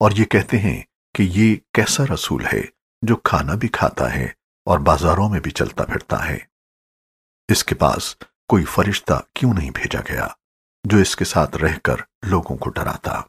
اور یہ کہتے ہیں کہ یہ کیسا رسول ہے جو کھانا بھی کھاتا ہے اور بازاروں میں بھی چلتا پھرتا ہے۔ اس کے پاس کوئی فرشتہ کیوں نہیں بھیجا گیا جو اس کے ساتھ رہ کر لوگوں کو ڈراتا؟